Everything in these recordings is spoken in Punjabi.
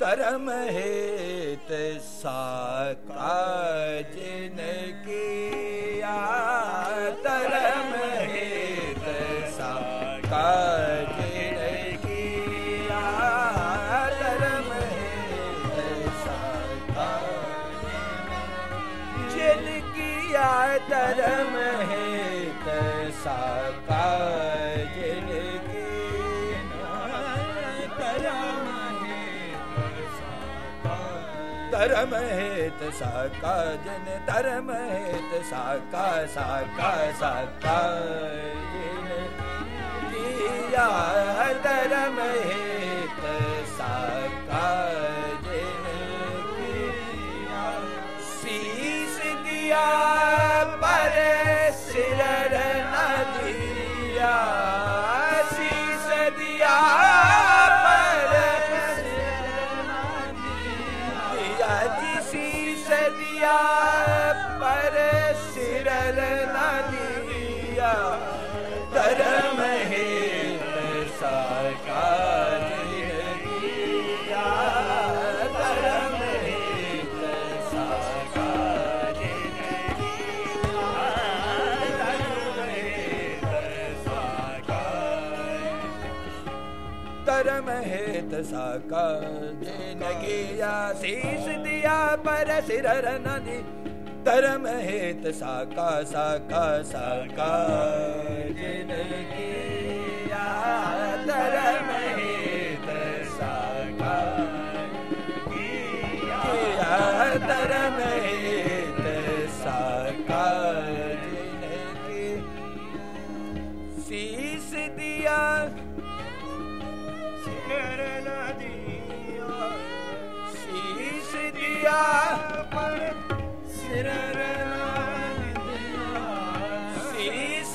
ਧਰਮ ਹੇਤ ਸਾਕਾ ਜਿਨ ਕੀਆ। ਧਰਮ ਹੇਤ ਸਾਕਾ ਜਿਨ ਕੀਆ। ਧਰਮ ਹੇਤ ਸਾਕਾ ਜਿਨ ਕੀਆ ਧਰਮ ਹੇਤ ਸਾਕਾ ਧਰਮ ਹੇਤ ਸਾਕਾ, ਜਨ ਧਰਮ ਹੇਤ ਸਾਕਾ ਸਾਕਾ ਸਾਕਾ। ਜਿਨ ਕੀਆ ਧਰਮ ਹੇਤ ਸਾਕਾ, ਜਿਨ ਕੀਆ ਸੀਸ ਦਿਆ ਸਾਕਾ ਜਿਨ ਹੇਤ ਸਾਕਾ ਜਿਨ ਸੀਸ ਦਿਆ ਪਰ ਸਿਰ ਨ ਦੀ ਧਰਮ ਹੇਤ ਸਾਕਾ ਸਾਕਾ ਸਾਕਾ ਜਿਨ ਧਰਮ ਧਰਮ ਹੇਤ ਸਾਕਾ ਜਿਨ ਕੀ ਸੀਸ ਦਿਆ ਸਿਰ ਨ ਦਿਆ ਸੀਸ ਦਿਆ ਪਰ ਸਿਰ ਨ ਦਿਆ ਸੀਸ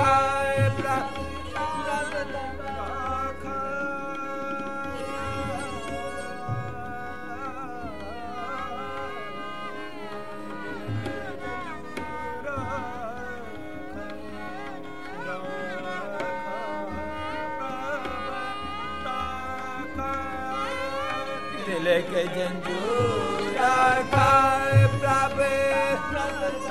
Applaus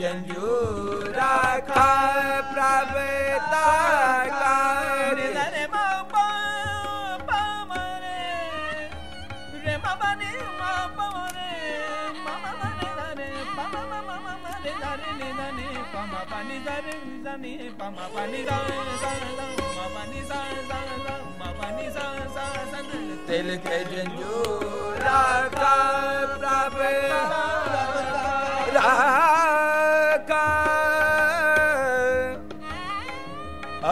ਜੰਜੂ ਰਾਖਾ ਪ੍ਰਭ ਤਾ la ni pa ma pa ni sa sa sa ma pa ni sa sa sa ma pa ni sa sa sa tel ke janjo ra ka prab ra ka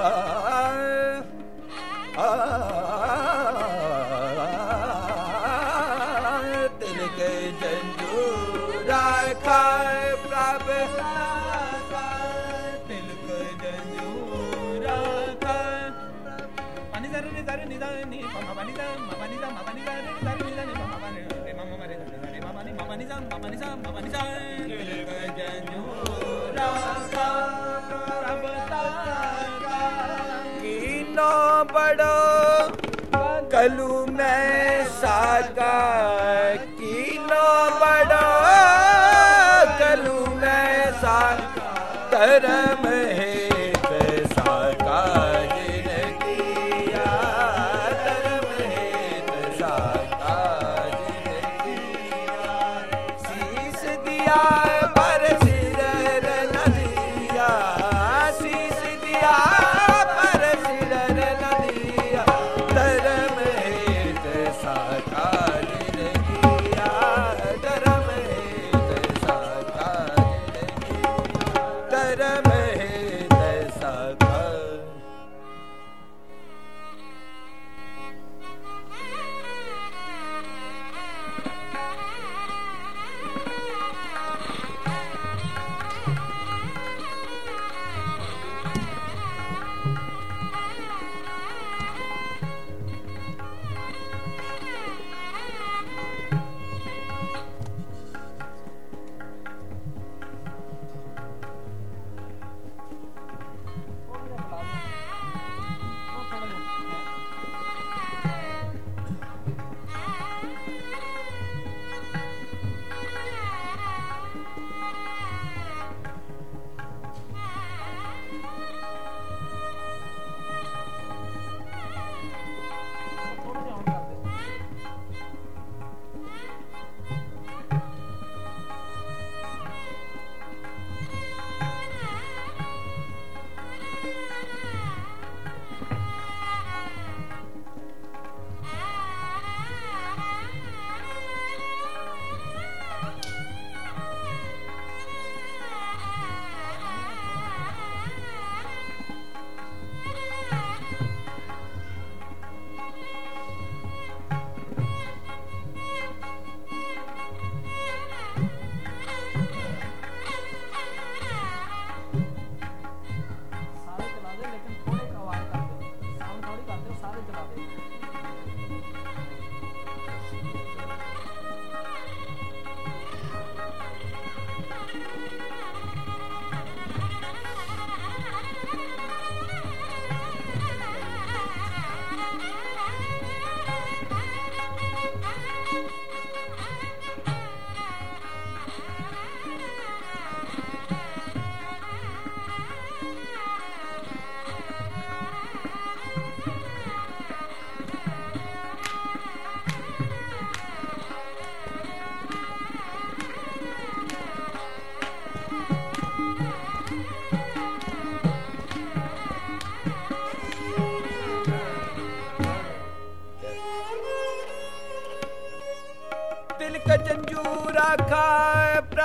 a a tel ke janjo ra ka prab कलू मैं साका कीनो बड़ा कलू मैं साका करम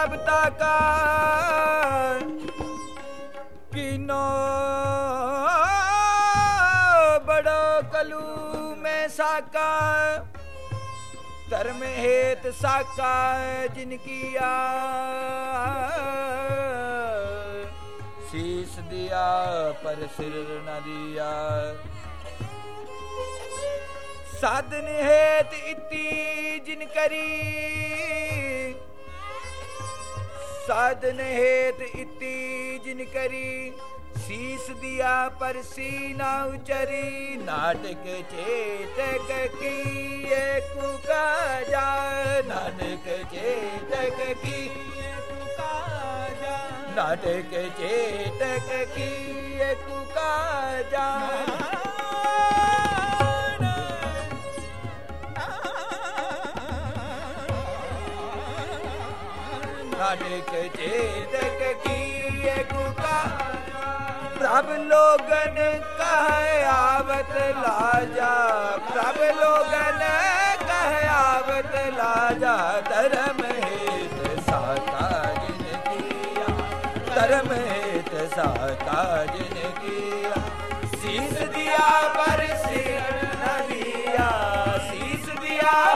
ਪ੍ਰਭ ਤਾਕਾ ਕੀਨੋ ਬੜੋ ਕਲੂ ਮੈਂ ਸਾਕਾ, ਧਰਮ ਹੇਤ ਸਾਕਾ ਜਿਨ ਕੀਆ ਸੀਸ ਦਿਆ ਪਰ ਸਿਰ ਨ ਦਿਆ। ਸਾਧਨ ਹੇਤ ਇਤੀ ਜਿਨ ਕਰੀ ਸਾਧਨ ਹੇਤ ਇਤੀ ਜਿਨ ਕਰੀ, ਸੀਸ ਦਿਆ ਪਰਸੀ ਨਾ ਉਚਰੀ, ਨਾਟਕ ਚੇਤਕ ਕੀ ਏਕੁ ਨਾਟਕ ਚੇਤਕ ਕੀ ਏਕੁ ਨਾਟਕ ਚੇਤਕ ਕੀ ਏਕੁ ਨਾਨਕ ਚੇਤਕ ਕੀਏ ਕੁਕਾ ਪ੍ਰਭ ਲੋਗਨ ਕਹ ਆਵਤ ਲਾਜਾ। ਪ੍ਰਭ ਲੋਗਨ ਕਹਿ ਆਵਤ ਲਾਜਾ। ਧਰਮ ਹੇਤ ਸਾਤਾ ਜਿਨ ਕੀਆ। ਧਰਮ ਹੇਤ ਸਾਤਾ ਜਿਨ ਕੀਆ। ਸੀਸ ਦਿਆ ਪਰ ਸਿਰ ਨ ਸੀਸ ਦਿਆ